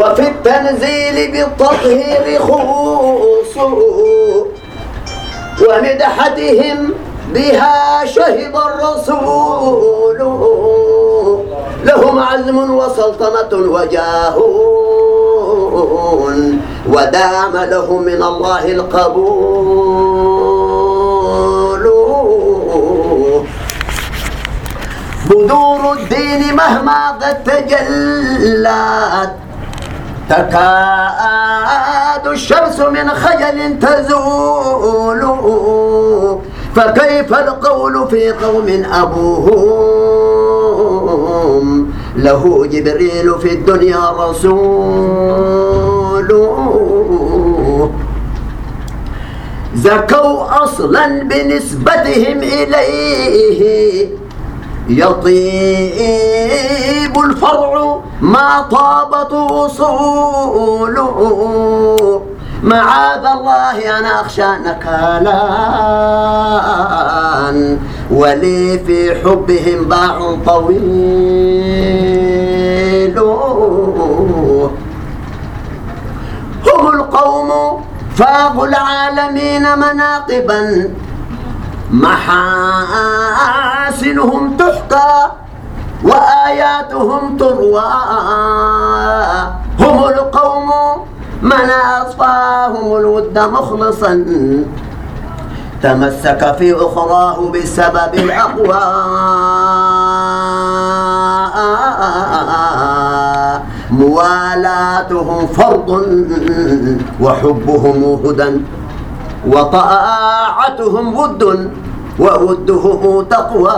وفي التنزيل بالتطهير خوص ومدحتهم بها شهد الرسول. لهم عزم وسلطنة وجاه ودام لهم من الله القبول. الدين مهما قد تجلت تكاد الشمس من خجل تزول. فكيف القول في قوم أبوهم؟ له جبريل في الدنيا رسول. زكوا أصلا بنسبتهم إليه. يطيب الفرع ما طابت أصوله. معاذ الله أنا أخشى نكالا ولي في حبهم باع طويل. هم القوم فاقوا العالمين مناقبا محاسنهم تحكى وآياتهم تروى. هم القوم من أصفاهم الود مخلصا. تمسك في أخراه بسبب الأقوى. موالاتهم فرض وحبهم هدى. وطاعتهم ود وودهم تقوى.